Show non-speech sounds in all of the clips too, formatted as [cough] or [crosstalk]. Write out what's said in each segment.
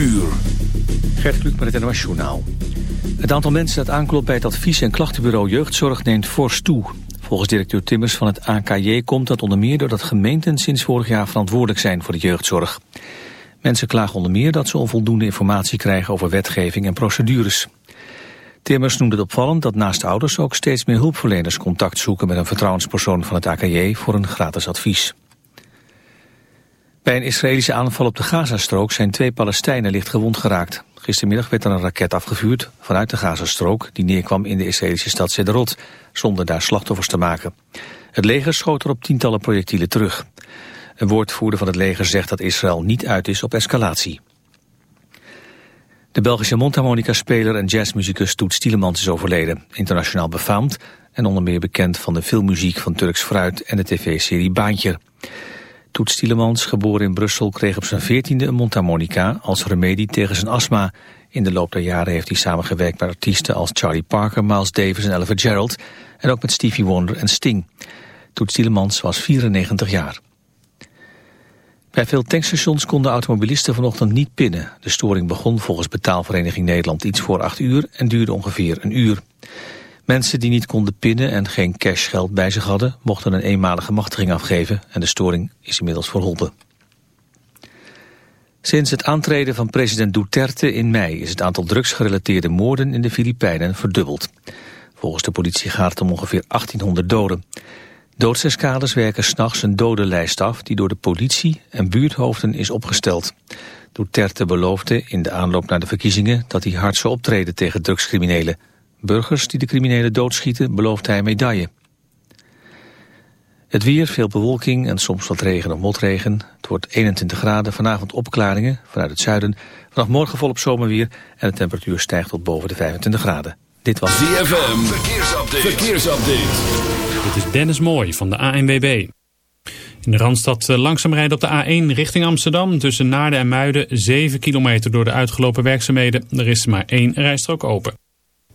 uur. Gert Kluk met het NOS. Het aantal mensen dat aanklopt bij het advies- en klachtenbureau jeugdzorg neemt fors toe. Volgens directeur Timmers van het AKJ komt dat onder meer doordat gemeenten sinds vorig jaar verantwoordelijk zijn voor de jeugdzorg. Mensen klagen onder meer dat ze onvoldoende informatie krijgen over wetgeving en procedures. Timmers noemde het opvallend dat naast ouders ook steeds meer hulpverleners contact zoeken met een vertrouwenspersoon van het AKJ voor een gratis advies. Bij een Israëlische aanval op de Gazastrook zijn twee Palestijnen licht gewond geraakt. Gistermiddag werd er een raket afgevuurd vanuit de Gazastrook... die neerkwam in de Israëlische stad Sederot, zonder daar slachtoffers te maken. Het leger schoot er op tientallen projectielen terug. Een woordvoerder van het leger zegt dat Israël niet uit is op escalatie. De Belgische mondharmonica-speler en jazzmuzikus Toet Stielemans is overleden. Internationaal befaamd en onder meer bekend van de filmmuziek van Turks Fruit en de tv-serie Baantje. Toet Stielemans, geboren in Brussel, kreeg op zijn veertiende een mondharmonica als remedie tegen zijn astma. In de loop der jaren heeft hij samengewerkt met artiesten als Charlie Parker, Miles Davis en Ella Gerald en ook met Stevie Wonder en Sting. Toet Stielemans was 94 jaar. Bij veel tankstations konden automobilisten vanochtend niet pinnen. De storing begon volgens betaalvereniging Nederland iets voor 8 uur en duurde ongeveer een uur. Mensen die niet konden pinnen en geen cashgeld bij zich hadden... mochten een eenmalige machtiging afgeven en de storing is inmiddels verholpen. Sinds het aantreden van president Duterte in mei... is het aantal drugsgerelateerde moorden in de Filipijnen verdubbeld. Volgens de politie gaat het om ongeveer 1800 doden. Doodseskaders werken s'nachts een dodenlijst af... die door de politie en buurthoofden is opgesteld. Duterte beloofde in de aanloop naar de verkiezingen... dat hij hard zou optreden tegen drugscriminelen... Burgers die de criminelen doodschieten belooft hij een medaille. Het weer, veel bewolking en soms wat regen of motregen. Het wordt 21 graden, vanavond opklaringen vanuit het zuiden. Vanaf morgen volop zomerweer en de temperatuur stijgt tot boven de 25 graden. Dit was ZFM, verkeersupdate. verkeersupdate. Dit is Dennis Mooij van de ANWB. In de Randstad eh, langzaam rijden op de A1 richting Amsterdam. Tussen Naarden en Muiden 7 kilometer door de uitgelopen werkzaamheden. Er is maar één rijstrook open.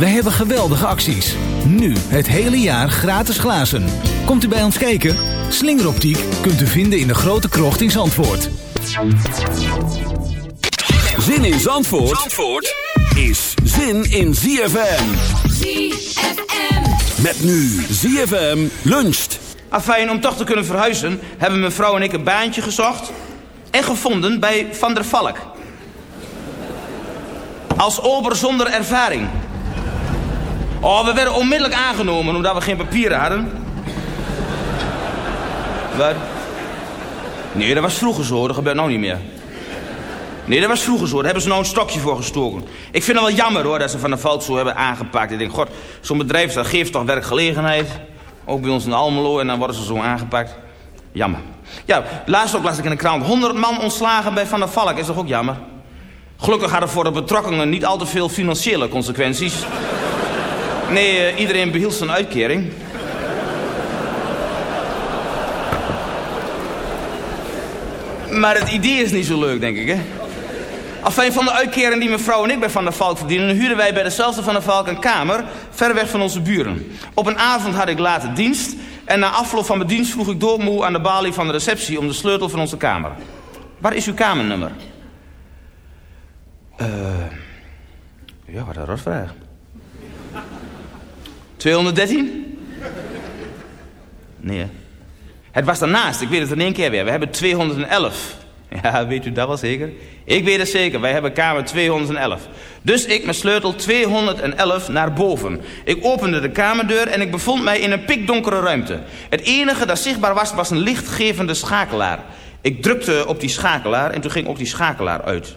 Wij hebben geweldige acties. Nu het hele jaar gratis glazen. Komt u bij ons kijken? Slingeroptiek kunt u vinden in de grote krocht in Zandvoort. Zin in Zandvoort, Zandvoort is zin in ZFM. ZFM. Met nu ZFM luncht. Afijn, om toch te kunnen verhuizen, hebben mijn vrouw en ik een baantje gezocht en gevonden bij Van der Valk. Als ober zonder ervaring. Oh, we werden onmiddellijk aangenomen omdat we geen papieren hadden. Wat? Nee, dat was vroeger zo, dat gebeurt nou niet meer. Nee, dat was vroeger zo, daar hebben ze nou een stokje voor gestoken. Ik vind het wel jammer hoor, dat ze Van der Valk zo hebben aangepakt. Ik denk, god, zo'n bedrijf dat geeft toch werkgelegenheid. Ook bij ons in Almelo en dan worden ze zo aangepakt. Jammer. Ja, laatst ook las ik in de krant. 100 man ontslagen bij Van der Valk. Is toch ook jammer? Gelukkig hadden voor de betrokkenen niet al te veel financiële consequenties. Nee, eh, iedereen behield zijn uitkering. Maar het idee is niet zo leuk, denk ik, hè? Afijn van de uitkering die mevrouw en ik bij Van der Valk verdienen... huurden wij bij dezelfde Van der Valk een kamer... ver weg van onze buren. Op een avond had ik later dienst... en na afloop van mijn dienst vroeg ik doodmoe aan de balie van de receptie... om de sleutel van onze kamer. Waar is uw kamernummer? Eh... ja, wat een rotvraag. 213? Nee? Het was daarnaast, ik weet het in één keer weer. We hebben 211. Ja, weet u dat wel zeker? Ik weet het zeker, wij hebben kamer 211. Dus ik met sleutel 211 naar boven. Ik opende de kamerdeur en ik bevond mij in een pikdonkere ruimte. Het enige dat zichtbaar was, was een lichtgevende schakelaar. Ik drukte op die schakelaar en toen ging ook die schakelaar uit.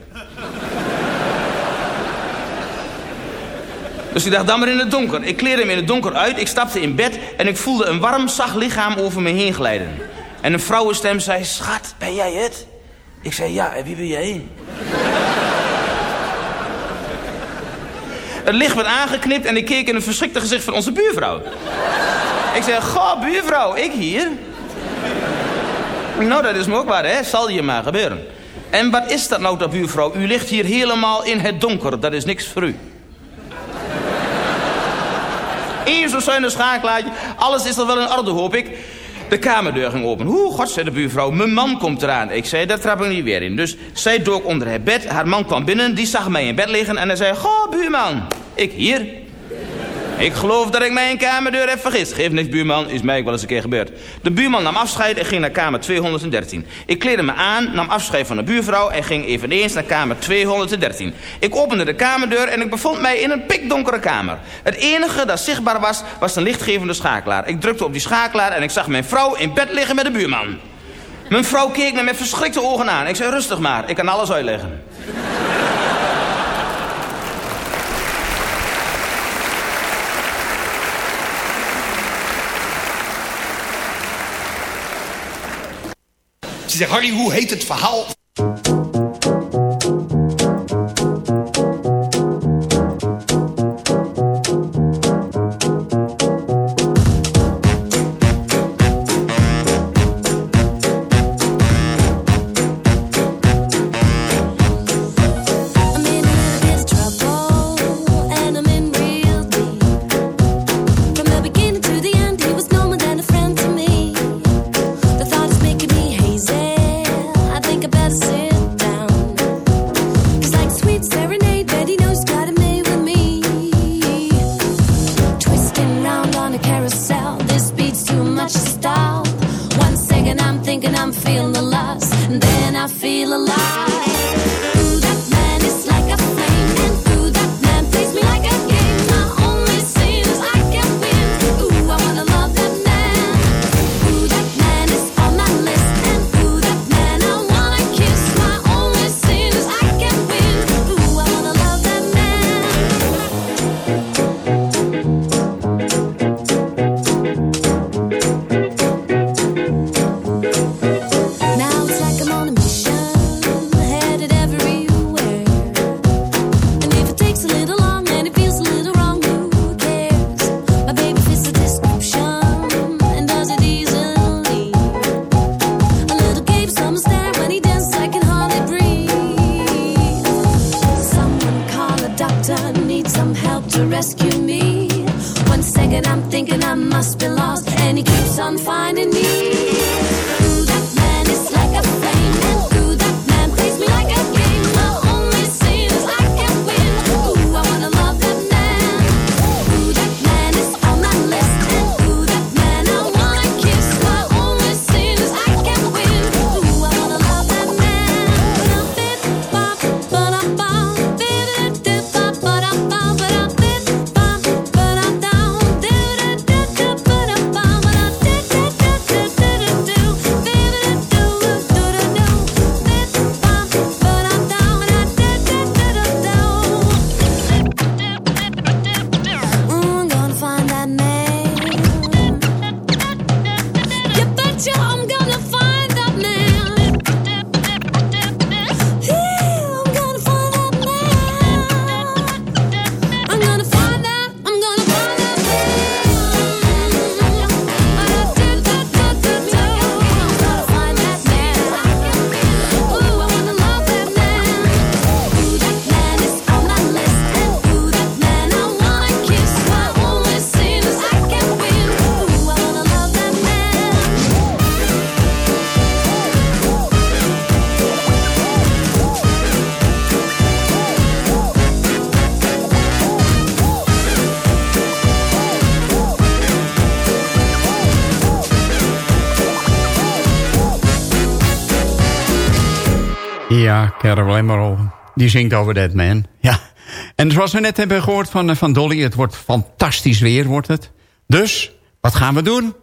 Dus ik dacht, dan maar in het donker. Ik kleedde hem in het donker uit, ik stapte in bed... en ik voelde een warm, zacht lichaam over me heen glijden. En een vrouwenstem zei, schat, ben jij het? Ik zei, ja, en wie ben jij? Het licht werd aangeknipt en ik keek in het verschrikte gezicht van onze buurvrouw. Ik zei, goh, buurvrouw, ik hier? Nou, dat is me ook waar, hè? Zal je maar gebeuren. En wat is dat nou, dat buurvrouw? U ligt hier helemaal in het donker, dat is niks voor u. Eerst zo'n zuinig schakelaartje. Alles is er wel in orde, hoop ik. De kamerdeur ging open. Hoe, god, zei de buurvrouw, mijn man komt eraan. Ik zei, daar trap ik niet weer in. Dus zij dook onder het bed. Haar man kwam binnen, die zag mij in bed liggen en hij zei... Goh, buurman, ik hier. Ik geloof dat ik mijn kamerdeur heb vergist. Geef niks, buurman, is mij ook wel eens een keer gebeurd. De buurman nam afscheid en ging naar kamer 213. Ik kleedde me aan, nam afscheid van de buurvrouw... en ging eveneens naar kamer 213. Ik opende de kamerdeur en ik bevond mij in een pikdonkere kamer. Het enige dat zichtbaar was, was een lichtgevende schakelaar. Ik drukte op die schakelaar en ik zag mijn vrouw in bed liggen met de buurman. Mijn vrouw keek me met verschrikte ogen aan. Ik zei, rustig maar, ik kan alles uitleggen. Zegt, Harry, hoe heet het verhaal? Ja, Carol Emerald. Die zingt over That Man. Ja. En zoals we net hebben gehoord van, eh, van Dolly... het wordt fantastisch weer, wordt het. Dus, wat gaan we doen?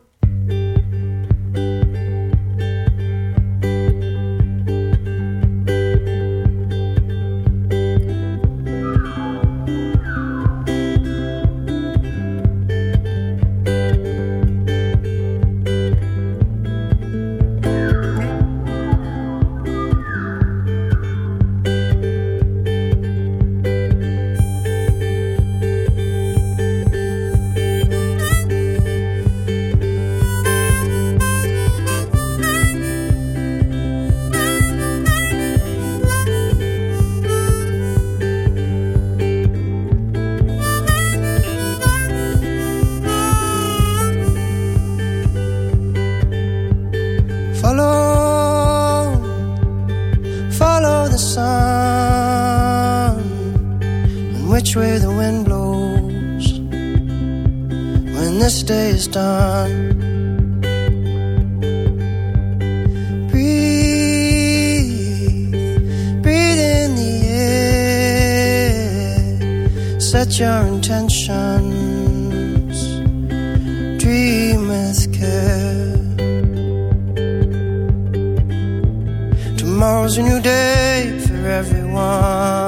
Follow, follow the sun, and which way the wind blows when this day is done. Breathe, breathe in the air, set your intentions, mar.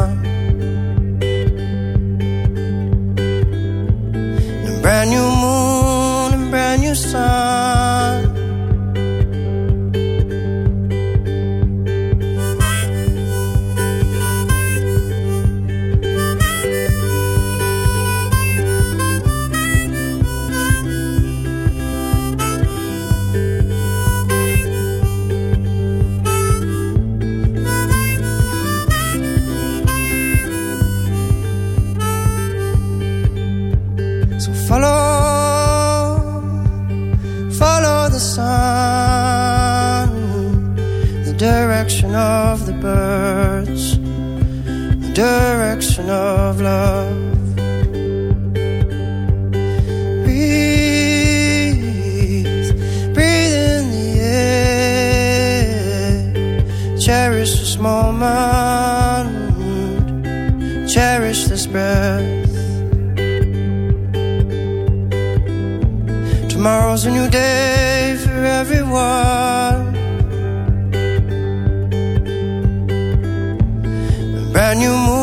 Brand new moon,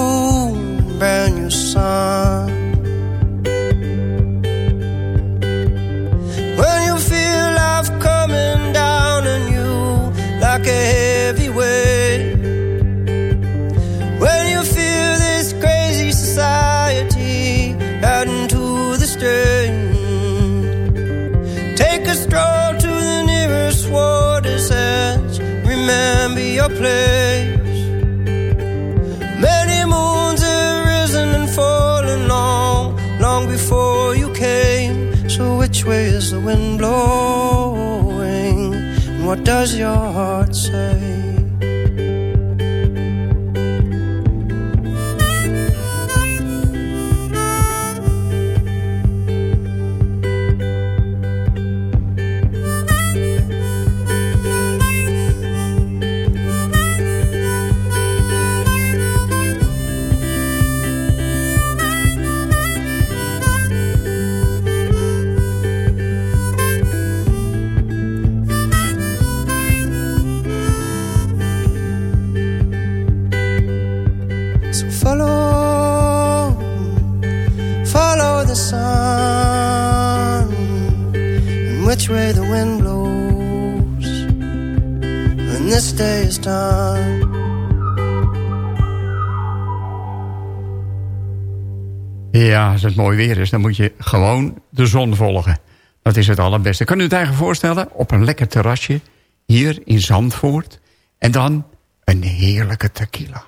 does your heart say? Als het mooi weer is, dan moet je gewoon de zon volgen. Dat is het allerbeste. Kan u het eigenlijk voorstellen? Op een lekker terrasje, hier in Zandvoort. En dan een heerlijke tequila.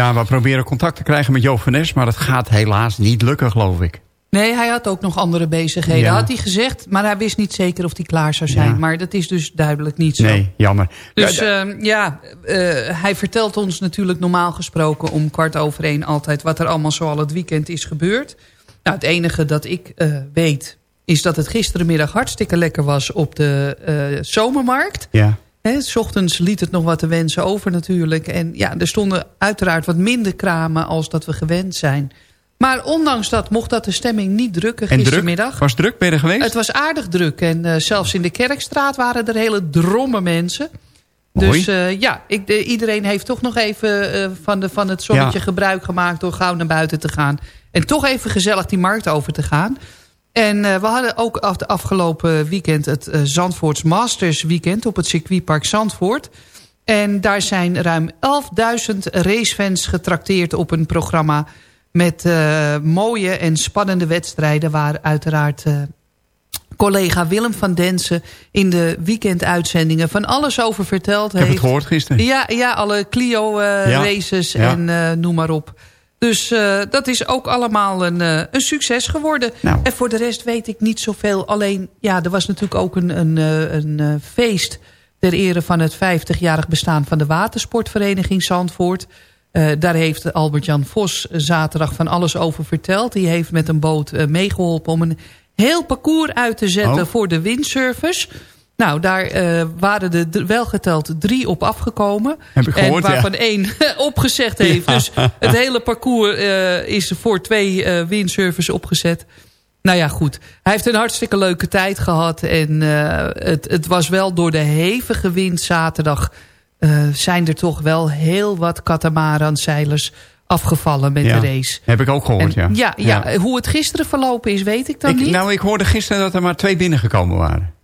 Ja, we proberen contact te krijgen met Joop van Nes... maar dat gaat helaas niet lukken, geloof ik. Nee, hij had ook nog andere bezigheden, Ja. had hij gezegd. Maar hij wist niet zeker of hij klaar zou zijn. Ja. Maar dat is dus duidelijk niet zo. Nee, jammer. Dus Ja, ja, ja eh, hij vertelt ons natuurlijk normaal gesproken... om kwart over één altijd wat er allemaal zo al het weekend is gebeurd. Nou, het enige dat ik eh, weet... is dat het gisterenmiddag hartstikke lekker was op de eh, zomermarkt. ja. Hè, s ochtends liet het nog wat te wensen over natuurlijk. En ja, er stonden uiteraard wat minder kramen als dat we gewend zijn. Maar ondanks dat mocht dat de stemming niet drukken En druk? gistermiddag. Was druk? Ben je er geweest? Het was aardig druk. En eh, zelfs in de Kerkstraat waren er hele drommen mensen. Mooi. Dus eh, ja, ik, de- iedereen heeft toch nog even eh, van, de, van het zonnetje Ja. gebruik gemaakt... door gauw naar buiten te gaan. En toch even gezellig die markt over te gaan. En eh, we hadden ook af de afgelopen weekend het eh, Zandvoorts Masters weekend... op het circuitpark Zandvoort. En daar zijn ruim 11.000 racefans getrakteerd op een programma... met eh, mooie en spannende wedstrijden... waar uiteraard collega Willem van Densen... in de weekenduitzendingen van alles over verteld Ik heb heeft. het gehoord gisteren. Ja, ja alle Clio-races Ja. en noem maar op. Dus eh, dat is ook allemaal een, eh, een succes geworden. Nou. En voor de rest weet ik niet zoveel. Alleen, ja, er was natuurlijk ook een, een, eh, een feest... ter ere van het 50-jarig bestaan van de watersportvereniging Zandvoort. Daar heeft Albert-Jan Vos zaterdag van alles over verteld. Die heeft met een boot eh, meegeholpen om een heel parcours uit te zetten... Oh. voor de windsurfers. Nou, daar eh, waren er wel geteld drie op afgekomen. Heb ik gehoord, en waarvan [laughs] ja. één opgezegd heeft. Ja. Dus het hele parcours eh, is voor twee windsurfers opgezet. Nou ja, goed. Hij heeft een hartstikke leuke tijd gehad. En het, het was wel door de hevige wind zaterdag... zijn er toch wel heel wat katamaranzeilers afgevallen met Ja. de race. Heb ik ook gehoord, En ja. ja, ja, hoe het gisteren verlopen is, weet ik dan Ik, niet. nou, ik hoorde gisteren dat er maar twee binnengekomen waren.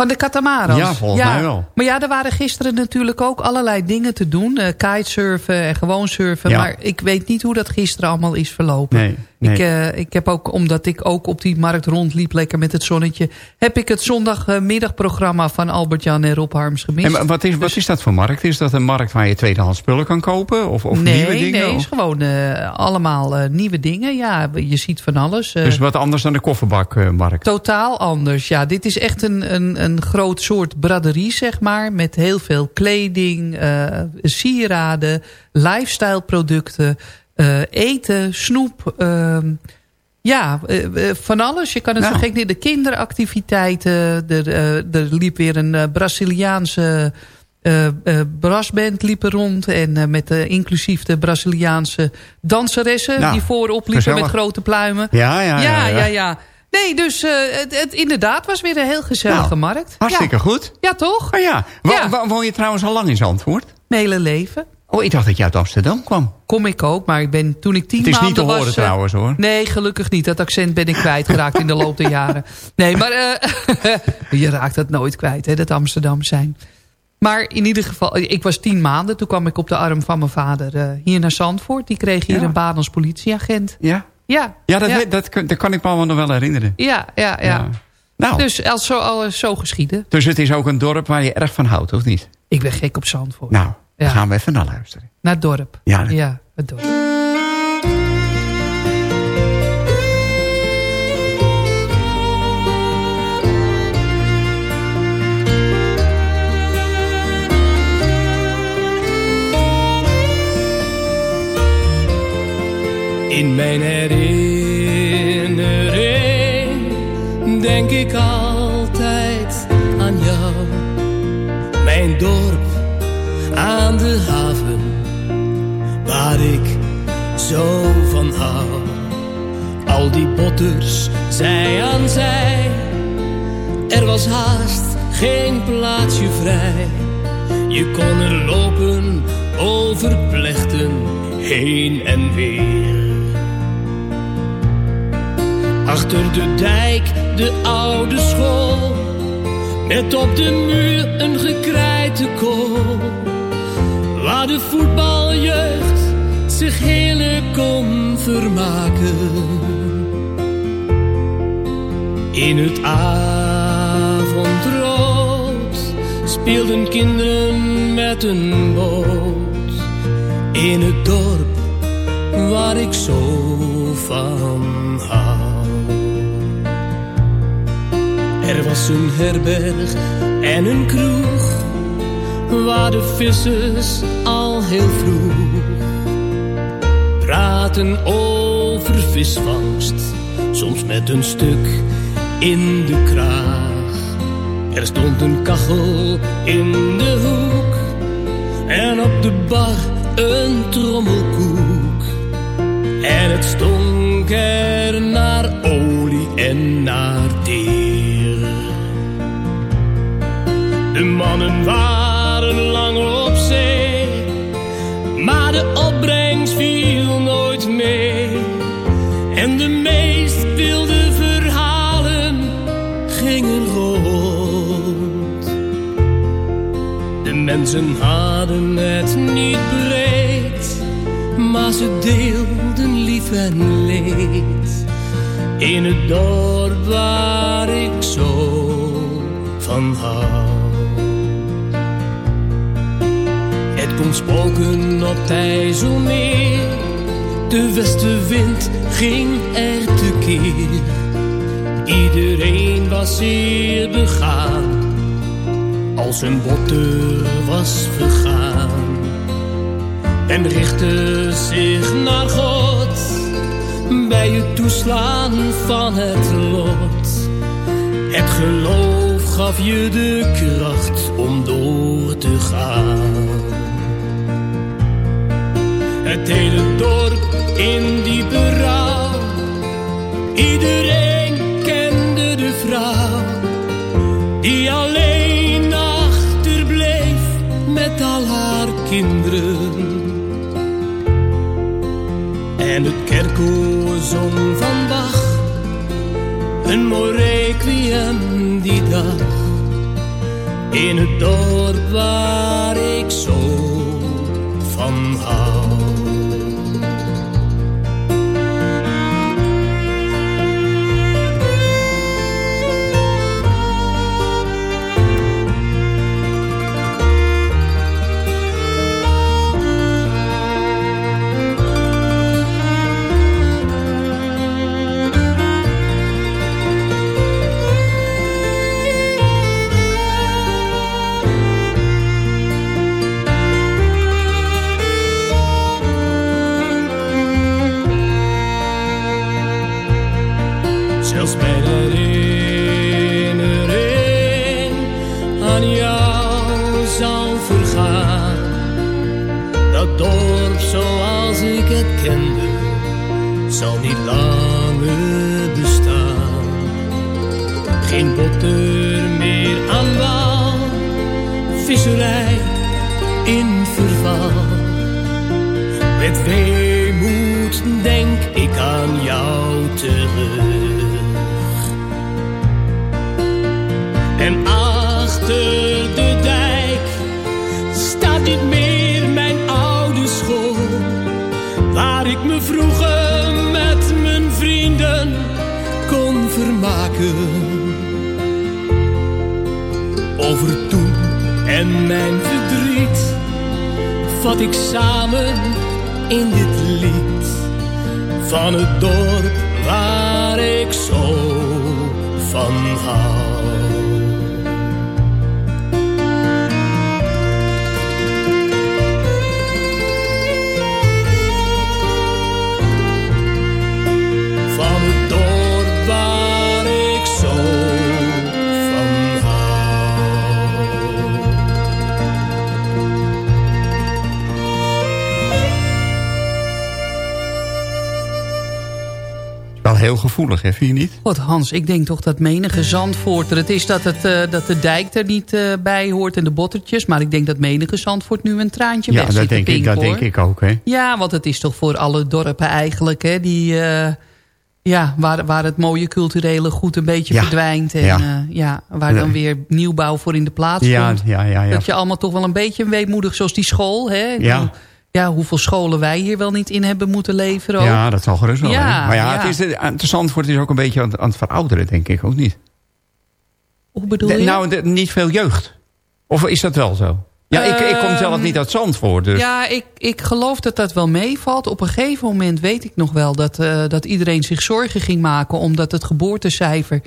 Van de Catamarans? Ja, volgens mij wel. Maar ja, er waren gisteren natuurlijk ook allerlei dingen te doen. eh, kitesurfen en gewoon surfen. Ja. Maar ik weet niet hoe dat gisteren allemaal is verlopen. Nee, nee. Ik, eh, ik heb ook, omdat ik ook op die markt rondliep, lekker met het zonnetje... heb ik het zondagmiddagprogramma van Albert-Jan en Rob Harms gemist. En wat is, wat is dat voor markt? Is dat een markt waar je tweedehands spullen kan kopen? Of, of nee, nieuwe dingen? nee, het is gewoon eh, allemaal nieuwe dingen. Ja, je ziet van alles. Dus wat anders dan de kofferbakmarkt? Totaal anders, ja. Dit is echt een, een, een groot soort braderie, zeg maar. Met heel veel kleding, eh, sieraden, lifestyle producten, eh, eten, snoep. ehm, ja, eh, van alles. Je kan het Nou. zo gek niet. De kinderactiviteiten. Er, er liep weer een Braziliaanse brassband liep er rond. En met inclusief de Braziliaanse danseressen... Nou, die voorop liepen met grote pluimen. Ja, ja, ja, ja, ja. ja, ja. Nee, dus eh, het, het inderdaad was weer een heel gezellige Nou, markt. Hartstikke ja. goed. Ja, toch? Oh ja. Wo- Ja. Woon je trouwens al lang in Zandvoort? Mijn hele leven. Oh, ik dacht dat je uit Amsterdam kwam. Kom ik ook, maar ik ben toen ik tien Het is niet maanden te horen was... eh, trouwens, hoor. Nee, gelukkig niet. Dat accent ben ik kwijtgeraakt in de loop der jaren. Nee, maar eh, [laughs] je raakt dat nooit kwijt, hè, dat Amsterdam zijn. Maar in ieder geval, ik was tien maanden. Toen kwam ik op de arm van mijn vader hier naar Zandvoort. Die kreeg hier Ja. een baan als politieagent. Ja? Ja, Ja, dat, ja. Dat, kan- dat kan ik me allemaal nog wel herinneren. ja, ja, ja. Ja. Nou, dus, Dus als zo, al zo geschieden. het is ook een dorp waar je erg van houdt, of niet? Ik ben gek op Zandvoort. Nou, dan gaan we even naar luisteren. Naar het dorp. Ja, ja het dorp. In mijn herinnering denk ik altijd aan jou. Mijn dorp aan de haven, waar ik zo van hou. Al die botters, zij aan zij, er was haast geen plaatsje vrij. Je kon er lopen over plechten, heen en weer. Achter de dijk de oude school, met op de muur een gekrijte kool. Waar de voetbaljeugd zich heerlijk kon vermaken. In het avondrood speelden kinderen met een boot. In het dorp waar ik zo van Er was een herberg en een kroeg, waar de vissers al heel vroeg praten over visvangst, soms met een stuk in de kraag. Er stond een kachel in de hoek en op de bar een trommelkoek. En het stonk er naar olie en naar teer. De mannen waren lang op zee, maar de opbrengst viel nooit mee. En de meest wilde verhalen gingen rond. De mensen hadden het niet breed, maar ze deelden lief en leed. In het dorp waar ik zo van hou. Spoken op IJsselmeer. De westenwind ging er tekeer. Iedereen was zeer begaan. Als een botter was vergaan. En richtte zich naar God. Bij het toeslaan van het lot. Het geloof gaf je de kracht om door te gaan. Het hele dorp in die berouw. Iedereen kende de vrouw. Die alleen achterbleef met al haar kinderen. En het kerkkoor zong van Bach. Een mooi requiem die dag. in het dorp waar ik zo Geen botter meer aan wal, visserij in verval. Met weemoed denk ik aan jou terug. En achter de dijk staat niet meer mijn oude school. Waar ik me vroeger met mijn vrienden kon vermaken. Over toen en mijn verdriet vat ik samen in dit lied van het dorp waar ik zo van hou. Heel gevoelig, hè, vind je niet? Wat Hans, ik denk toch dat menige Zandvoorter... Het is dat, het, eh, dat de dijk er niet eh, bij hoort en de bottertjes... maar ik denk dat menige Zandvoort nu een traantje Ja, weg dat zit te denk, ik, dat hoor. denk ik ook, hè. Ja, want het is toch voor alle dorpen eigenlijk... Hè, die, eh, ja, waar, waar het mooie culturele goed een beetje Ja. verdwijnt... en Ja. ja. waar dan weer nieuwbouw voor in de plaats komt. Dat je allemaal toch wel een beetje weemoedig... zoals die school, hè. Ja. Ja, hoeveel scholen wij hier wel niet in hebben moeten leveren. ook. Ja, dat zal gerust wel. Ja. Maar ja, ja. Het, is, de- het Zandvoort is ook een beetje aan, aan het verouderen, denk ik. Ook niet. Hoe bedoel De- je? nou, de- niet veel jeugd. Of is dat wel zo? Ja, ik, ik kom zelf Ehm, niet uit Zandvoort. Dus. Ja, ik, ik geloof dat dat wel meevalt. Op een gegeven moment weet ik nog wel dat, eh, dat iedereen zich zorgen ging maken... omdat het geboortecijfer,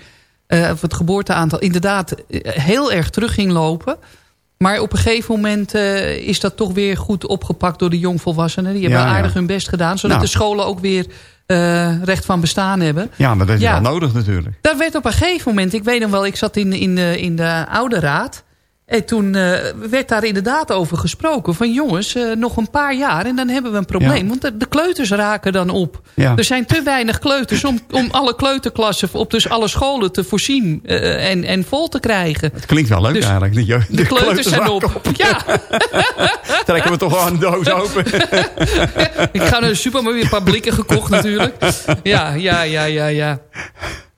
eh, of het geboorteaantal inderdaad eh, heel erg terug ging lopen. Maar op een gegeven moment eh, is dat toch weer goed opgepakt door de jongvolwassenen. Die hebben Ja, ja. aardig hun best gedaan, zodat Nou. de scholen ook weer eh, recht van bestaan hebben. ja, maar dat is Ja. wel nodig natuurlijk. Daar werd op een gegeven moment, ik weet nog wel, ik zat in, in, de, in de oude raad. En toen eh, werd daar inderdaad over gesproken. Van jongens, eh, nog een paar jaar en dan hebben we een probleem. Ja. Want de, de kleuters raken dan op. Ja. Er zijn te weinig kleuters om, om alle kleuterklassen... op dus alle scholen te voorzien eh, en, en vol te krijgen. Het klinkt wel leuk Dus eigenlijk. De, jeugd- De, kleuters zijn raken op. Ja, [laughs] Trekken we toch wel een doos open. [laughs] ik ga naar de supermarkt weer een paar blikken gekocht natuurlijk. Ja, ja, ja, ja, ja.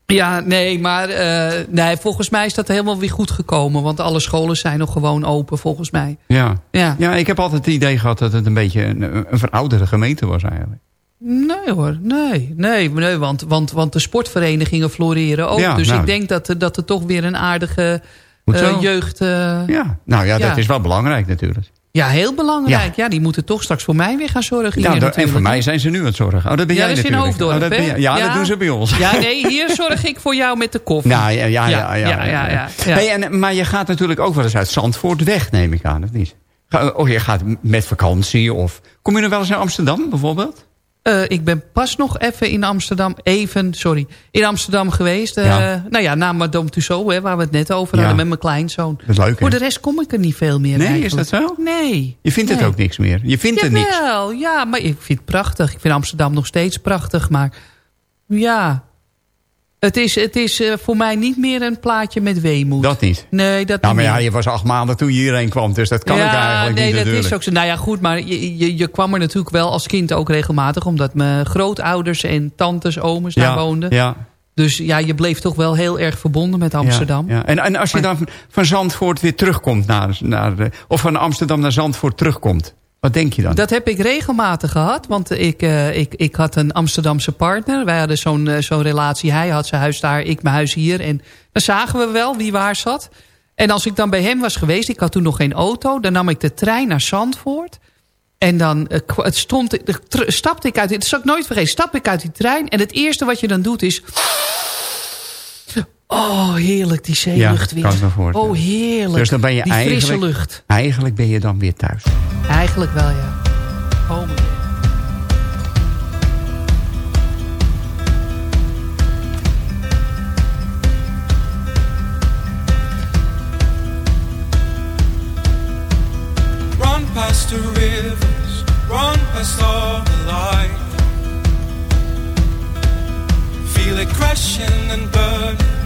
Ja, nee, maar eh, nee, volgens mij is dat helemaal weer goed gekomen. Want alle scholen zijn nog gewoon open, volgens mij. Ja. Ja. ja, ik heb altijd het idee gehad dat het een beetje een, een verouderde gemeente was eigenlijk. Nee hoor, nee, nee, nee want, want, want de sportverenigingen floreren ook. Ja, dus nou. ik denk dat, er- dat er toch weer een aardige zo. jeugd... eh, Ja, nou ja, dat is wel belangrijk natuurlijk. Ja, heel belangrijk. Ja. die moeten toch straks voor mij weer gaan zorgen. Ja, en voor mij zijn ze nu aan het zorgen. Oh, dat ben Ja, jij dat is in. Hoofddorp, oh, dat ben ja, Ja. dat doen ze bij ons. Ja, nee, [laughs] hier zorg ik voor jou met de koffie. Nou, ja, ja, ja. ja. Hey, en, maar je gaat natuurlijk ook wel eens uit Zandvoort weg, neem ik aan, of niet? Of je gaat met vakantie, of... Kom je nog wel eens naar Amsterdam, bijvoorbeeld? Eh, ik ben pas nog even in Amsterdam, even, sorry, in Amsterdam geweest. Eh, Ja. Nou ja, na Madame Tussauds, hè, waar we het net over Ja. hadden met mijn kleinzoon. Dat is leuk, hè? Voor de rest kom ik er niet veel meer Nee, eigenlijk. is dat zo? Nee. Je vindt het ook niks meer. Je vindt er niks. Jawel, ja, maar ik vind het prachtig. Ik vind Amsterdam nog steeds prachtig, maar ja... Het is, het is eh, voor mij niet meer een plaatje met weemoed. Dat niet. Nee, dat Nou, maar niet ja, je was acht maanden toen je hierheen kwam, dus dat kan ja, ook eigenlijk nee, niet dat natuurlijk. is ook zo. Nou ja, goed, maar je, je, je kwam er natuurlijk wel als kind ook regelmatig... omdat mijn grootouders en tantes, ooms daar woonden. Ja, Dus ja, je bleef toch wel heel erg verbonden met Amsterdam. Ja, ja. En, en als je dan van Zandvoort weer terugkomt... Naar, naar, of van Amsterdam naar Zandvoort terugkomt... wat denk je dan? Dat heb ik regelmatig gehad, want ik, eh, ik, ik had een Amsterdamse partner. Wij hadden zo'n eh, zo'n relatie. Hij had zijn huis daar, ik mijn huis hier. En dan zagen we wel wie waar zat. En als ik dan bij hem was geweest, ik had toen nog geen auto... dan nam ik de trein naar Zandvoort. En dan eh, het stond, stapte ik uit, dat zal ik nooit vergeten... stap ik uit die trein en het eerste wat je dan doet is... Oh, heerlijk, die zeelucht weer. kan ik me voorstellen. Oh, heerlijk. Dus dan ben je die frisse eigenlijk, lucht. eigenlijk ben je dan weer thuis. Eigenlijk wel, ja. Oh, mijn Run past the rivers, run past all the light. Feel it crashing and burning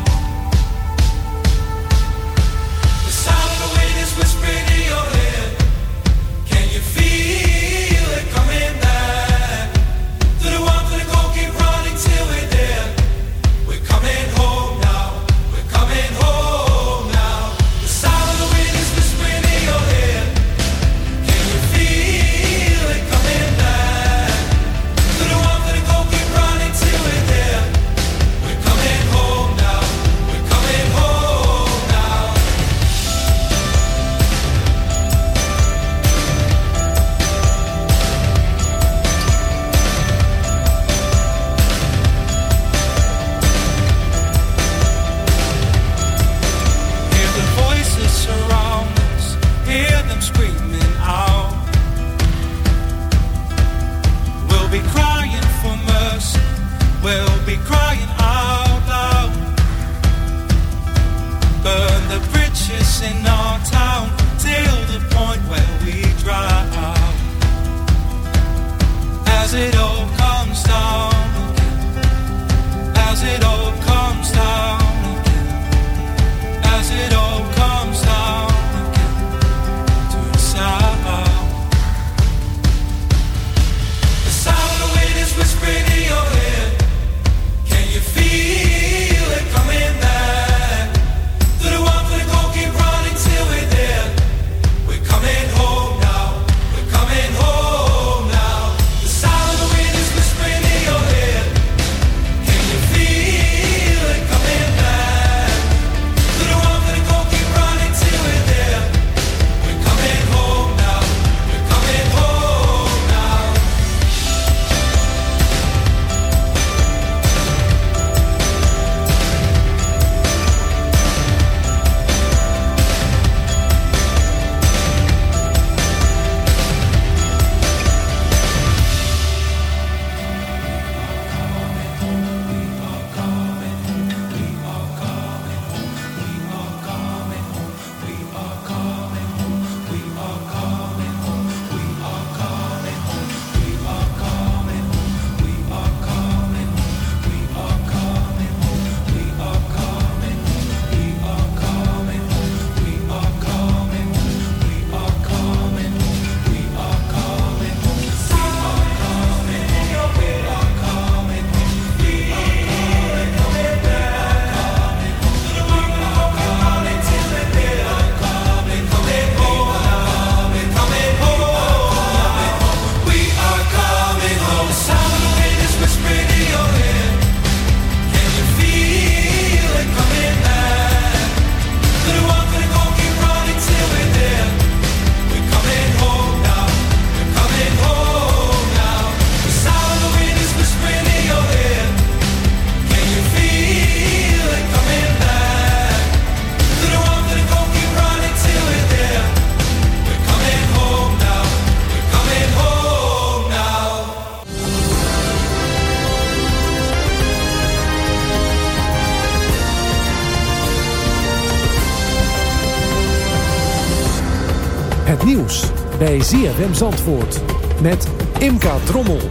Bij ZFM Zandvoort met Imka Drommel. [laughs]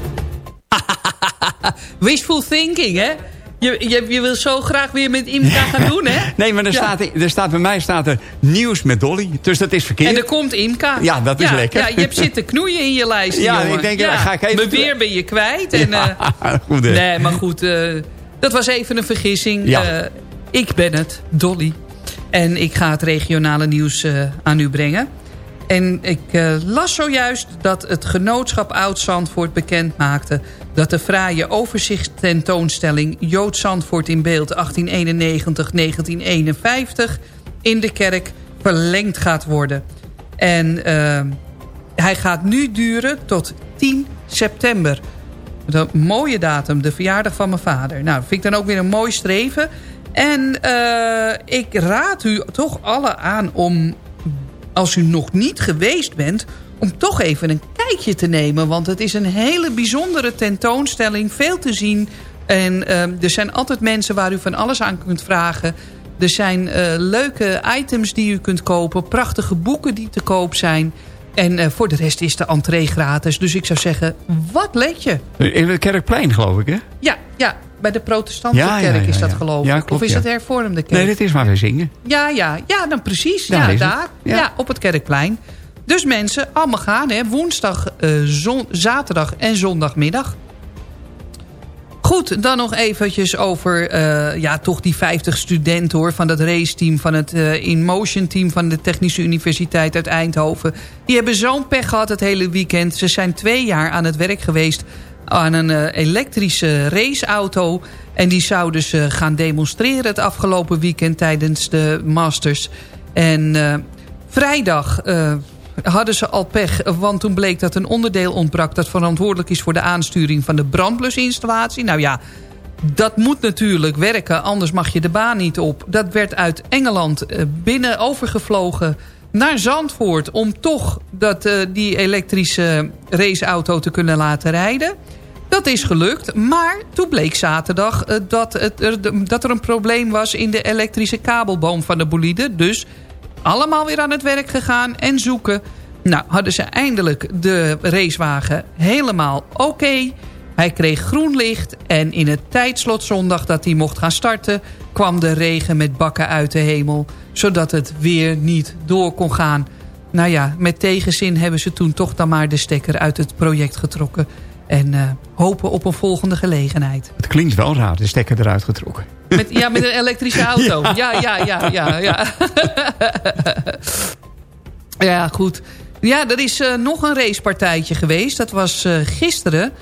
Wishful thinking, hè? Je, je, je wil zo graag weer met Imka gaan doen, hè? [laughs] Nee, maar er, Ja. staat, er staat bij mij staat er nieuws met Dolly. Dus dat is verkeerd. En er komt Imka. Ja, dat is lekker. Ja, je hebt zitten knoeien in je lijst, Ja, jongen. ik denk, ja, ga ik even Maar weer ben je kwijt. En, [laughs] eh, goed, hè. nee, maar goed. eh, dat was even een vergissing. Eh, ik ben het, Dolly. En ik ga het regionale nieuws aan u brengen. En ik eh, las zojuist dat het genootschap Oud-Zandvoort bekend maakte... dat de fraaie overzichtstentoonstelling Jood Zandvoort in beeld 1891-1951... in de kerk verlengd gaat worden. En eh, hij gaat nu duren tot 10 september. Een mooie datum, de verjaardag van mijn vader. Nou, vind ik dan ook weer een mooi streven. En eh, ik raad u toch alle aan om, als u nog niet geweest bent... om toch even een kijkje te nemen. Want het is een hele bijzondere tentoonstelling. Veel te zien. En eh, er zijn altijd mensen waar u van alles aan kunt vragen. Er zijn eh, leuke items die u kunt kopen. Prachtige boeken die te koop zijn. En eh, voor de rest is de entree gratis. Dus ik zou zeggen, wat let je? In het Kerkplein, geloof ik, hè? Ja, ja bij de protestantse Ja, kerk ja, is dat geloof ik. klopt, of is het hervormde kerk? Nee, dit is waar we zingen. Ja, ja, ja, dan precies. Daar ja, daar. Ja. Op het kerkplein. Dus mensen, allemaal gaan. Hè. Woensdag, eh, zon, zaterdag en zondagmiddag. Goed, dan nog eventjes over eh, ja, toch die 50 studenten hoor, van dat raceteam... van het eh, InMotion team van de Technische Universiteit uit Eindhoven. Die hebben zo'n pech gehad het hele weekend. Ze zijn twee jaar aan het werk geweest aan een eh, elektrische raceauto. En die zouden ze gaan demonstreren het afgelopen weekend tijdens de Masters. En vrijdag hadden ze al pech, want toen bleek dat een onderdeel ontbrak... dat verantwoordelijk is voor de aansturing van de brandblusinstallatie. Nou ja, dat moet natuurlijk werken, anders mag je de baan niet op. Dat werd uit Engeland eh, binnen overgevlogen naar Zandvoort... om toch dat, eh, die elektrische raceauto te kunnen laten rijden. Dat is gelukt, maar toen bleek zaterdag eh, dat, er, dat er een probleem was... in de elektrische kabelboom van de bolide. Dus allemaal weer aan het werk gegaan en zoeken. Nou, hadden ze eindelijk de racewagen helemaal oké. Hij kreeg groen licht en in het tijdslot zondag dat hij mocht gaan starten... kwam de regen met bakken uit de hemel, zodat het weer niet door kon gaan. Nou ja, met tegenzin hebben ze toen toch dan maar de stekker uit het project getrokken... en eh, hopen op een volgende gelegenheid. Het klinkt wel raar, de stekker eruit getrokken. Met, ja, met een elektrische [laughs] auto. Ja, ja, ja, ja, ja. [laughs] Ja, goed. Ja, er is eh, nog een racepartijtje geweest. Dat was eh, gisteren.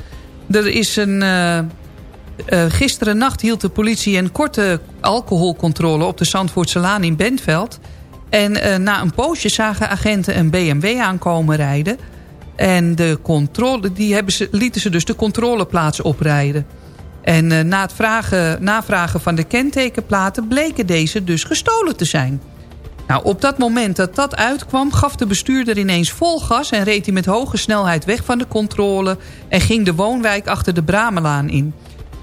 Er is een... eh, gisteren nacht hield de politie een korte alcoholcontrole... op de Zandvoortse Laan in Bentveld. En na een poosje zagen agenten een BMW aankomen rijden. En de controle, die hebben ze, lieten ze dus de controleplaats oprijden. En eh, na het vragen, navragen van de kentekenplaten... bleken deze dus gestolen te zijn. Nou, op dat moment dat dat uitkwam... gaf de bestuurder ineens vol gas... en reed hij met hoge snelheid weg van de controle... en ging de woonwijk achter de Bramelaan in.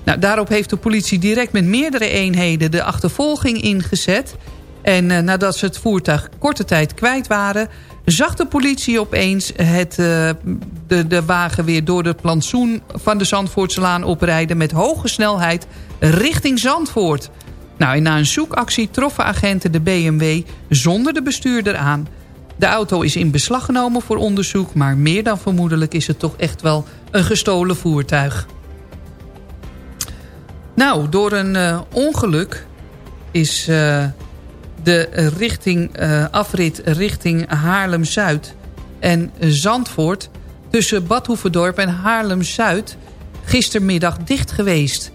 Nou, daarop heeft de politie direct met meerdere eenheden... de achtervolging ingezet. En eh, nadat ze het voertuig korte tijd kwijt waren... zag de politie opeens het, eh, de, de wagen weer door het plantsoen... van de Zandvoortselaan oprijden met hoge snelheid richting Zandvoort... Nou, na een zoekactie troffen agenten de BMW zonder de bestuurder aan. De auto is in beslag genomen voor onderzoek... maar meer dan vermoedelijk is het toch echt wel een gestolen voertuig. Nou, door een eh, ongeluk is eh, de richting, eh, afrit richting Haarlem-Zuid en Zandvoort... tussen Badhoevedorp en Haarlem-Zuid gistermiddag dicht geweest.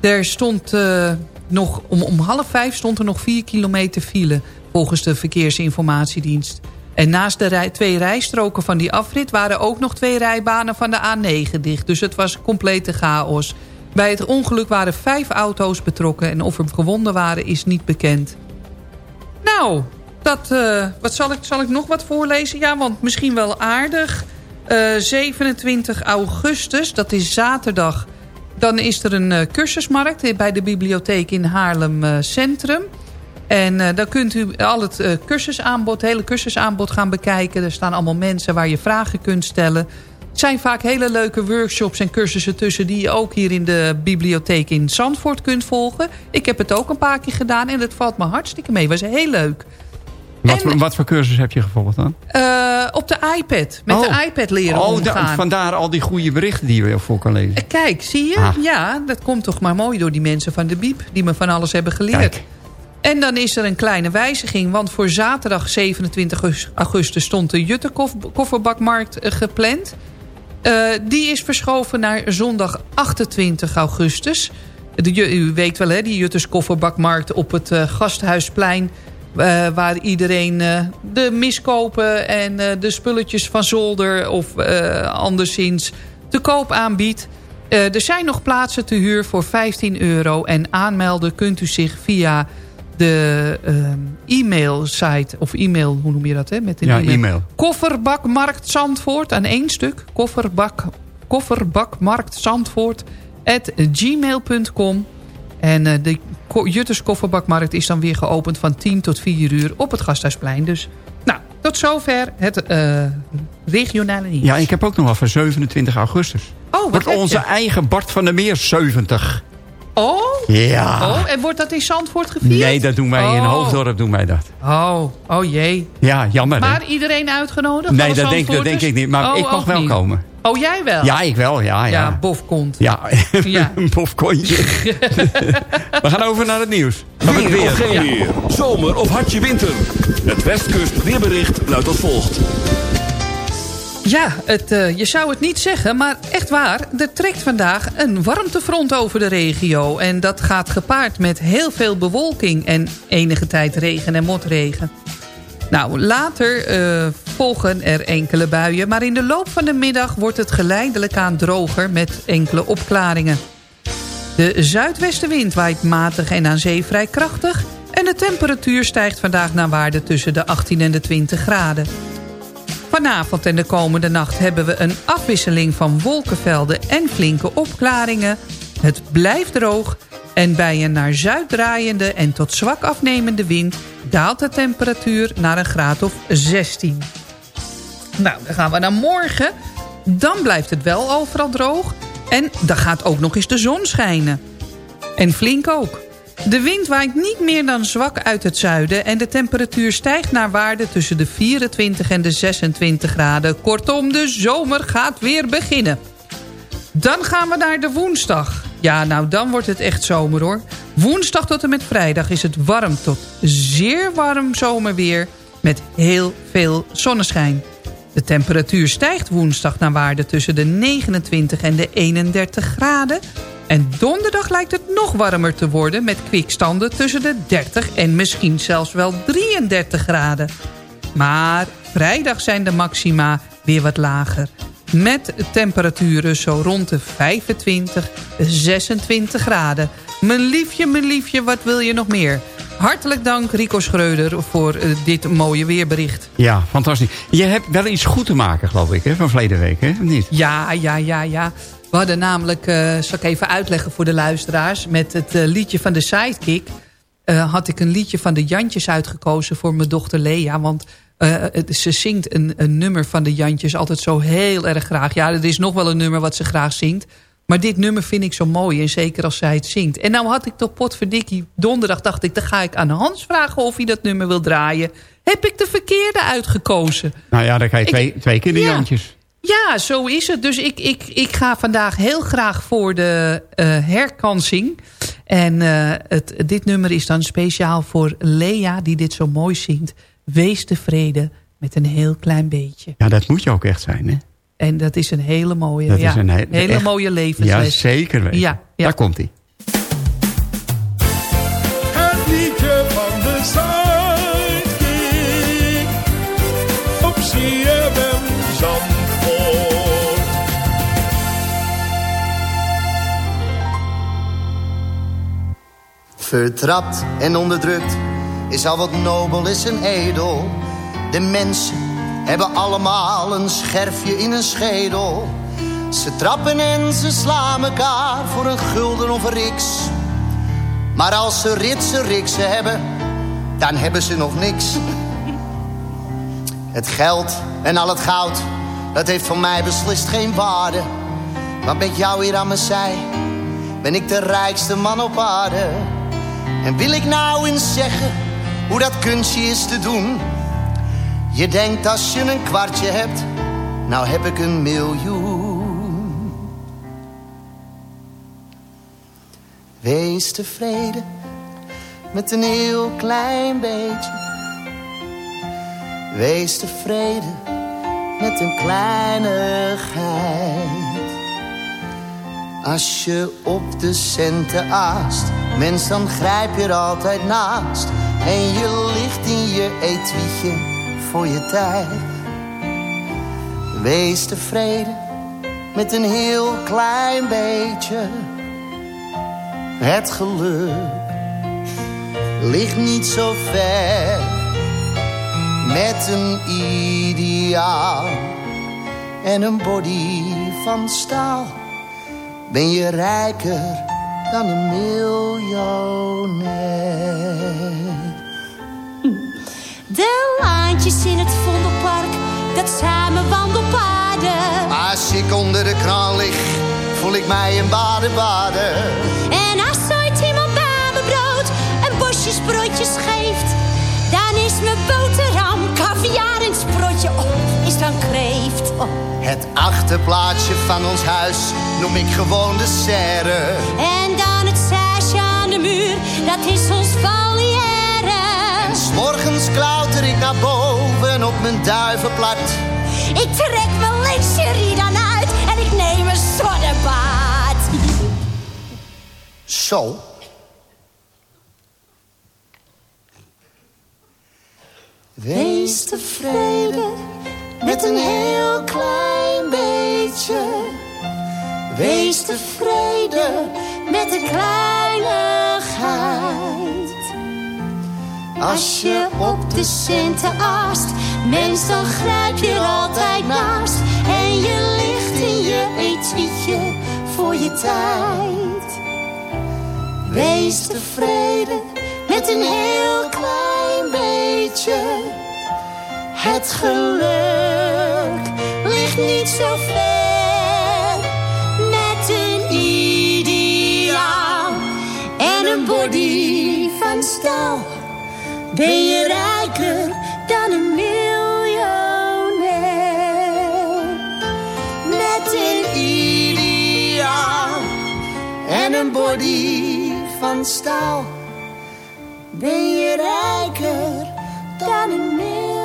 Er stond eh, nog, om, om half vijf stond er nog vier kilometer file... volgens de Verkeersinformatiedienst. En naast de rij- twee rijstroken van die afrit... waren ook nog twee rijbanen van de A9 dicht. Dus het was complete chaos. Bij het ongeluk waren vijf auto's betrokken... en of er gewonden waren is niet bekend. Nou, dat, eh, wat zal, ik, zal ik nog wat voorlezen? Ja, want misschien wel aardig. Eh, 27 augustus, dat is zaterdag... dan is er een eh, cursusmarkt bij de bibliotheek in Haarlem eh, Centrum. En eh, dan kunt u al het eh, cursusaanbod, het hele cursusaanbod gaan bekijken. Er staan allemaal mensen waar je vragen kunt stellen. Het zijn vaak hele leuke workshops en cursussen tussen... die je ook hier in de bibliotheek in Zandvoort kunt volgen. Ik heb het ook een paar keer gedaan en het valt me hartstikke mee. Het was heel leuk. Wat, voor- wat voor cursus heb je gevolgd dan? Eh, op de iPad. Met Oh. de iPad leren Oh, da- vandaar al die goede berichten die je voor kan lezen. Kijk, zie je? Ah. Ja, dat komt toch maar mooi door die mensen van de Biep... die me van alles hebben geleerd. En dan is er een kleine wijziging... want voor zaterdag 27 augustus stond de Jutte kof- kofferbakmarkt eh, gepland. Eh, die is verschoven naar zondag 28 augustus. U weet wel, hè, die Jutters kofferbakmarkt op het eh, Gasthuisplein... eh, waar iedereen de miskopen en de spulletjes van zolder... of anderszins te koop aanbiedt. Er zijn nog plaatsen te huur voor 15 euro. En aanmelden kunt u zich via de ehm, e-mail-site... of e-mail, hoe noem je dat, hè? Met een Ja, e-mail. Kofferbakmarkt Zandvoort aan één stuk. Kofferbak, kofferbakmarkt Zandvoort at gmail.com. En eh, de Jutters Kofferbakmarkt is dan weer geopend van 10 tot 4 uur op het Gasthuisplein. Dus nou, tot zover het eh, regionale nieuws. Ja, ik heb ook nog wel voor 27 augustus. Oh, wat Wordt onze eigen Bart van der Meer 70. Oh? Ja. Oh, en wordt dat in Zandvoort gevierd? Nee, dat doen wij in Oh. Hoofddorp doen wij dat. Oh, oh jee. Ja, jammer hè? Maar iedereen uitgenodigd? Nee, dat denk, dat Zandvoorters? denk ik niet. Maar Oh, ik mag wel niet. komen. Oh, jij wel? Ja, ik wel. Ja, ja. Ja, bofkont. Ja, [laughs] Ja. een bofkontje. [laughs] We gaan over naar het nieuws. Van het Weer of weer. geen weer. Zomer of hartje winter. Het Westkust weerbericht luidt als volgt. Ja, het, eh, je zou het niet zeggen, maar echt waar. Er trekt vandaag een warmtefront over de regio. En dat gaat gepaard met heel veel bewolking en enige tijd regen en motregen. Nou, later eh, volgen er enkele buien. Maar in de loop van de middag wordt het geleidelijk aan droger met enkele opklaringen. De zuidwestenwind waait matig en aan zee vrij krachtig. En de temperatuur stijgt vandaag naar waarde tussen de 18 en de 20 graden. Vanavond en de komende nacht hebben we een afwisseling van wolkenvelden en flinke opklaringen. Het blijft droog en bij een naar zuid draaiende en tot zwak afnemende wind... daalt de temperatuur naar een graad of 16. Nou, dan gaan we naar morgen. Dan blijft het wel overal droog. En dan gaat ook nog eens de zon schijnen. En flink ook. De wind waait niet meer dan zwak uit het zuiden... en de temperatuur stijgt naar waarde tussen de 24 en de 26 graden. Kortom, de zomer gaat weer beginnen. Dan gaan we naar de woensdag. Ja, nou, dan wordt het echt zomer, hoor. Woensdag tot en met vrijdag is het warm tot zeer warm zomerweer... met heel veel zonneschijn. De temperatuur stijgt woensdag naar waarde tussen de 29 en de 31 graden... En donderdag lijkt het nog warmer te worden... met kwikstanden tussen de 30 en misschien zelfs wel 33 graden. Maar vrijdag zijn de maxima weer wat lager. Met temperaturen zo rond de 25, 26 graden. Mijn liefje, mijn liefje, wat wil je nog meer? Hartelijk dank Rico Schreuder voor eh, dit mooie weerbericht. Ja, fantastisch. Je hebt wel iets goed te maken, geloof ik, hè, van verleden week, hè? Of niet? Ja, ja, ja, ja. We hadden namelijk, eh, zal ik even uitleggen voor de luisteraars... met het eh, liedje van de Sidekick... eh, had ik een liedje van de Jantjes uitgekozen voor mijn dochter Lea. Want het- ze zingt een, een nummer van de Jantjes altijd zo heel erg graag. Ja, er is nog wel een nummer wat ze graag zingt. Maar dit nummer vind ik zo mooi. En zeker als zij het zingt. En nou had ik toch potverdikkie donderdag dacht ik... dan ga ik aan Hans vragen of hij dat nummer wil draaien. Heb ik de verkeerde uitgekozen. Nou ja, dan krijg je twee, twee keer de Ja. jantjes. Ja, zo is het. Dus ik, ik, ik ga vandaag heel graag voor de eh, herkansing. En eh, het, dit nummer is dan speciaal voor Lea, die dit zo mooi zingt. Wees tevreden met een heel klein beetje. Ja, dat moet je ook echt zijn, hè? En dat is een hele mooie, Dat ja, is een he- hele echt- mooie levensles. Ja, zeker weten. Ja, ja. Daar komt hij. Vertrapt en onderdrukt is al wat nobel is en edel. De mensen hebben allemaal een scherfje in een schedel. Ze trappen en ze slaan elkaar voor een gulden of een riks. Maar als ze ritsen riksen hebben, dan hebben ze nog niks. Het geld en al het goud, dat heeft voor mij beslist geen waarde. Maar met jou hier aan mijn zij, ben ik de rijkste man op aarde. En wil ik nou eens zeggen, hoe dat kunstje is te doen? Je denkt als je een kwartje hebt, nou heb ik een miljoen. Wees tevreden met een heel klein beetje. Wees tevreden met een kleinigheid. Als je op de centen aast, mens dan grijp je er altijd naast. En je ligt in je etuietje voor je tijd. Wees tevreden met een heel klein beetje. Het geluk ligt niet zo ver. Met een ideaal en een body van staal ben je rijker dan een miljonair. De laantjes in het Vondelpark, dat samen wandelpaden. Als ik onder de kraan lig, voel ik mij een baden-baden. En als ooit iemand bij mijn brood een bosje sprootjes geeft, dan is mijn boterham, caviar en sprotje op, is dan kreeft. Oh. Het achterplaatsje van ons huis noem ik gewoon de serre. Dat is ons valière. En s'morgens klauter ik naar boven op mijn duivenplat. Ik trek mijn lingerie dan uit en ik neem een zonnebad. Zo. Wees tevreden met een heel klein beetje. Wees tevreden met een kleinigheid. Als je op de centen aast, mens, dan grijp je er altijd naast. En je ligt in je etuietje voor je tijd. Wees tevreden met een heel klein beetje. Het geluk ligt niet zo ver. Ben je rijker dan een miljonair. Met een ideaal en een body van staal. Ben je rijker dan een miljonair.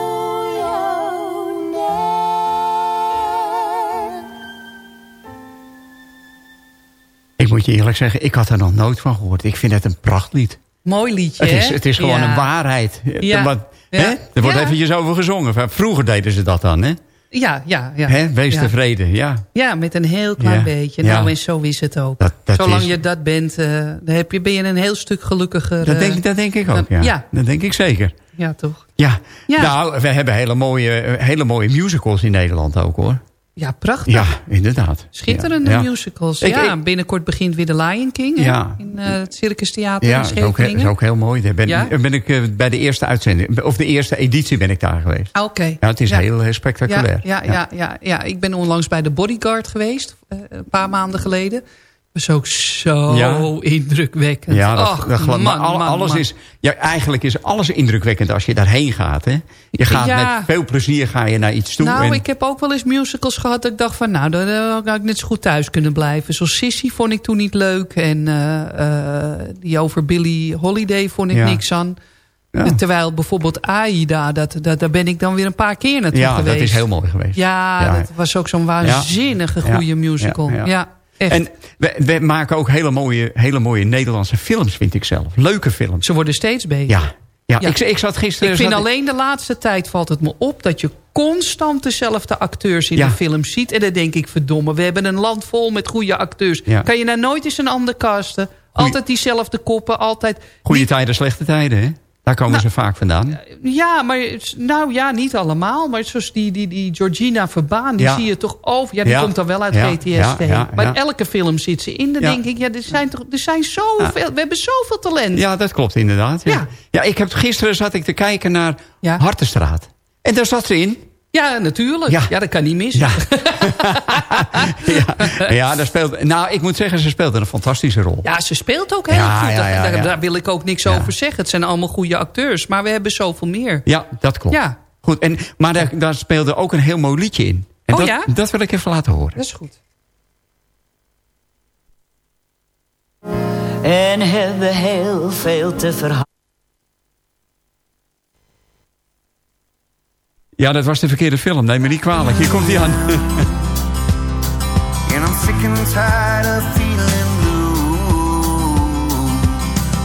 Ik moet je eerlijk zeggen, ik had er nog nooit van gehoord. Ik vind het een prachtlied. Mooi liedje, Het is, het is gewoon Ja. een waarheid. Ja. Wat, Ja. Hè? Er wordt eventjes over gezongen. Vroeger deden ze dat dan, hè? Ja, ja, ja. Hè? Wees ja. tevreden, ja. Ja, met een heel klein Ja. beetje. Ja. Nou, en zo is het ook. Dat- dat Zolang is- je dat bent, eh, dan heb je, ben je een heel stuk gelukkiger. Dat eh, denk, dat denk ik ook, dan- ja. Dat denk ik zeker. Ja, toch? Ja. Ja. Nou, we hebben hele mooie, eh, hele mooie musicals in Nederland ook, hoor. Ja, prachtig. Ja, inderdaad. Schitterende Ja. musicals. Ik- ja, ik- binnenkort begint weer de Lion King Ja. in eh, het Circus Theater Ja, in dat is ook, is heel mooi. Daar ben, Ja? ben ik eh, bij de eerste uitzending, of de eerste editie ben ik daar geweest. Ah, Oké. Ja, het is Ja. heel eh, spectaculair. Ja, ja, ja. Ja, ja, ik ben onlangs bij de Bodyguard geweest, een paar maanden geleden. Was ook zo Ja. indrukwekkend. Ja, dat, Och, dat geloof- maar man, al- man, alles man. is, ja, eigenlijk is alles indrukwekkend als je daarheen gaat. Hè? Je gaat Ja. met veel plezier ga je naar iets toe. Nou, en- ik heb ook wel eens musicals gehad dat ik dacht van... nou, dan had ik net zo goed thuis kunnen blijven. Zoals Sissy vond ik toen niet leuk. En eh, eh, die over Billie Holiday vond ik Ja. niks aan. Ja. Terwijl bijvoorbeeld Aida, dat, dat, daar ben ik dan weer een paar keer naartoe ja, geweest. dat is heel mooi geweest. Ja, Ja. dat was ook zo'n waanzinnige Ja. goede musical. Ja, Ja, ja. Echt. En we, we maken ook hele mooie, hele mooie Nederlandse films, vind ik zelf. Leuke films. Ze worden steeds beter. Ja, ja. Ja. Ik, ik zat gisteren... Ik vind zat- alleen de laatste tijd valt het me op... dat je constant dezelfde acteurs in Ja. de film ziet. En dan denk ik, verdomme, we hebben een land vol met goede acteurs. Ja. Kan je nou nooit eens een ander casten? Altijd diezelfde koppen, altijd... Goede tijden, slechte tijden, hè? Daar komen ze vaak vandaan. Ja, maar nou ja, niet allemaal. Maar zoals die, die, die Georgina Verbaan, die Ja. zie je toch over. Ja, die Ja. komt dan wel uit Ja, GTSD. maar elke film zit ze in. Dan denk ik, ja, er zijn, toch, er zijn zoveel, we hebben zoveel talent. Ja, dat klopt inderdaad. Ja. Ja. ik heb, gisteren zat ik te kijken naar Hartenstraat. En daar zat ze in. Ja, natuurlijk. Ja. Ja, dat kan niet mis. [laughs] Ja. Ja, daar speelt, nou, ik moet zeggen, ze speelde een fantastische rol. Ja, ze speelt ook heel Ja, goed. ja, Daar- ja, daar, ja. daar wil ik ook niks over zeggen. Het zijn allemaal goede acteurs. Maar we hebben zoveel meer. Ja, dat klopt. Ja. Goed, en, maar daar, daar speelde ook een heel mooi liedje in. En Oh dat, ja? dat wil ik even laten horen. Dat is goed. En hebben heel veel te verhalen. Ja, dat was de verkeerde film. Neem me niet kwalijk. Hier komt hij aan. [laughs] And I'm sick and tired of feeling blue.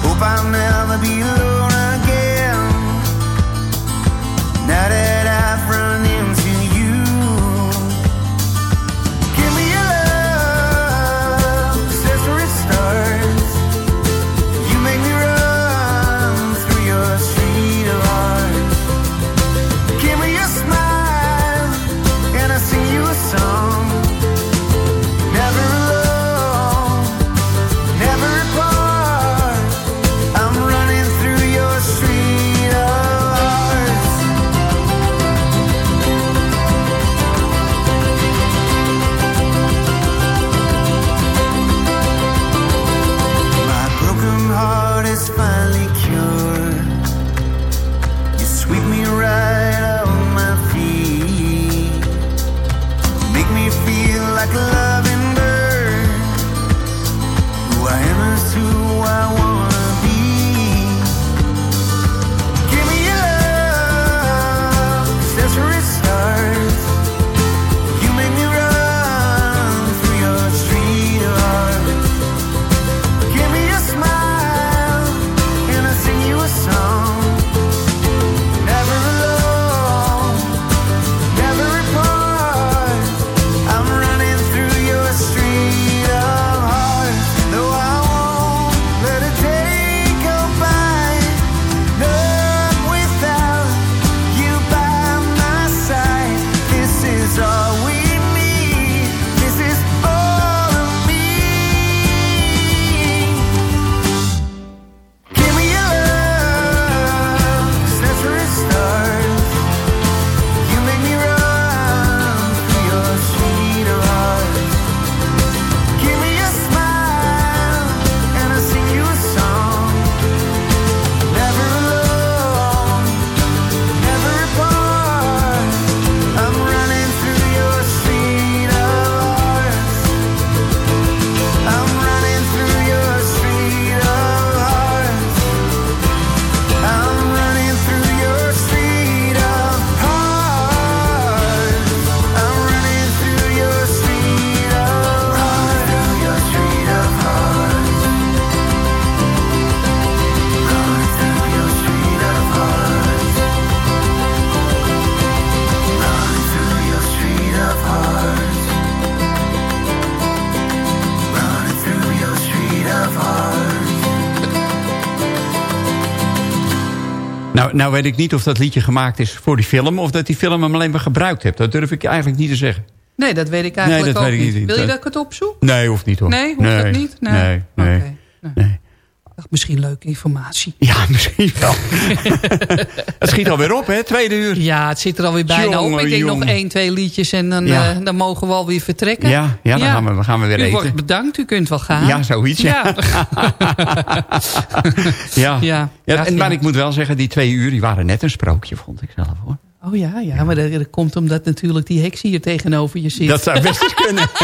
Hope I'll never be alone again. Now Nou, nou weet ik niet of dat liedje gemaakt is voor die film... of dat die film hem alleen maar gebruikt hebt. Dat durf ik eigenlijk niet te zeggen. Nee, dat weet ik eigenlijk Nee, dat ook weet ik niet. niet. Wil je Dat- ik het opzoek? Nee, hoeft niet hoor. Nee, hoeft dat niet? Nee. Nee, nee. Nee. Misschien leuke informatie. Ja, [laughs] misschien wel. het schiet alweer op, hè? Tweede uur. Ja, het zit er alweer bijna op. Jongen, Ik denk nog één, twee liedjes en dan, Ja. eh, dan mogen we alweer vertrekken. Ja, ja, dan Gaan, we, dan gaan we weer U eten. wordt bedankt, u kunt wel gaan. Ja, zoiets, ja. Ja. [laughs] Ja. Ja, en, maar ik moet wel zeggen, die twee uur die waren net een sprookje, vond ik zelf hoor. Oh ja, ja, maar dat, dat komt omdat natuurlijk die heks hier tegenover je zit. Dat zou best eens kunnen. [laughs]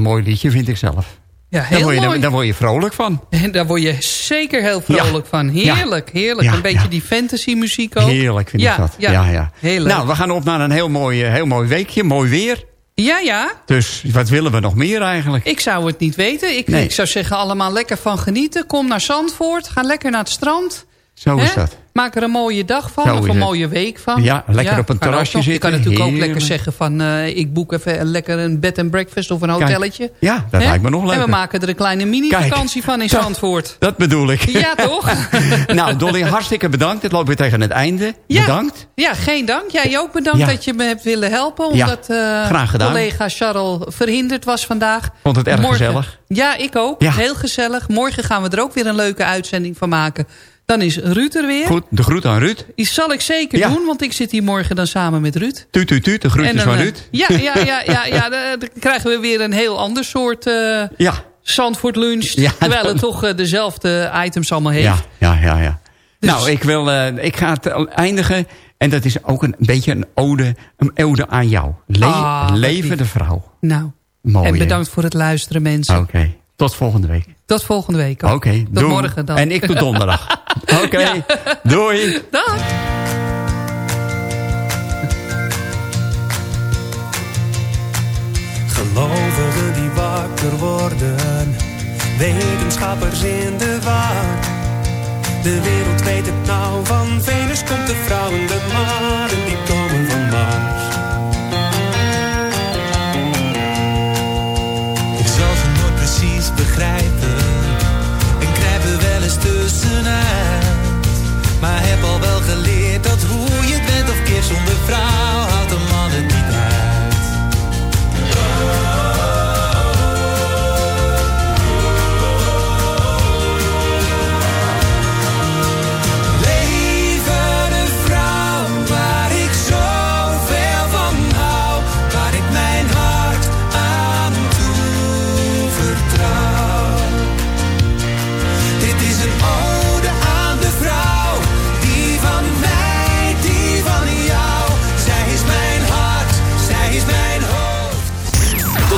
een mooi liedje vind ik zelf. Ja, heel daar, word je, mooi. daar word je vrolijk van. En [laughs] daar word je zeker heel vrolijk van. Heerlijk, heerlijk. Ja, een beetje ja. die fantasy muziek ook. Heerlijk vind ik dat. Ja, Ja. Nou, we gaan op naar een heel mooi, eh, heel mooi weekje. Mooi weer. Ja, ja. Dus wat willen we nog meer eigenlijk? Ik zou het niet weten. Ik, Nee. ik zou zeggen allemaal lekker van genieten. Kom naar Zandvoort. Ga lekker naar het strand. Zo is Hè? dat. Maak er een mooie dag van. Zo of een het. mooie week van. Ja, lekker op een terrasje nog. Je zitten. kan natuurlijk ook lekker zeggen van... eh, ik boek even lekker een bed and breakfast of een Kijk, hotelletje. ja, dat Hè? lijkt me nog En leuker. we maken er een kleine mini-vakantie van in dat- Zandvoort. Dat bedoel ik. Ja, toch? [laughs] nou, Dolly, hartstikke bedankt. Het loopt weer tegen het einde. Ja. Bedankt. Ja, geen dank. Jij ook bedankt Ja. dat je me hebt willen helpen. Omdat eh, graag gedaan. collega Charles verhinderd was vandaag. Vond het erg Morgen- gezellig. Ja, ik ook. Heel gezellig. Morgen gaan we er ook weer een leuke uitzending van maken. Dan is Ruud er weer. Goed, de groet aan Ruud. Die zal ik zeker Ja. doen, want ik zit hier morgen dan samen met Ruud. Tuut, tuut, tuut. De groetjes van eh, Ruud. Ja, ja, ja, ja, [laughs] ja dan, dan krijgen we weer een heel ander soort eh Ja. Zandvoort lunch. Ja, terwijl het toch eh, dezelfde items allemaal heeft. Ja, ja, ja. ja. Dus- Nou, ik, wil, eh, ik ga het eindigen. En dat is ook een beetje een ode, een ode aan jou. Le Ah, levende vrouw. Nou, Mooi, en bedankt voor het luisteren mensen. Oké, tot volgende week. Tot volgende week. Oké, Tot doei. morgen dan. En ik tot donderdag. [laughs] Oké, Ja. doei. Dag. Gelovigen die wakker worden, wetenschappers in de war. De wereld weet het nou, van Venus komt de vrouw en de maan en die komen van Mars.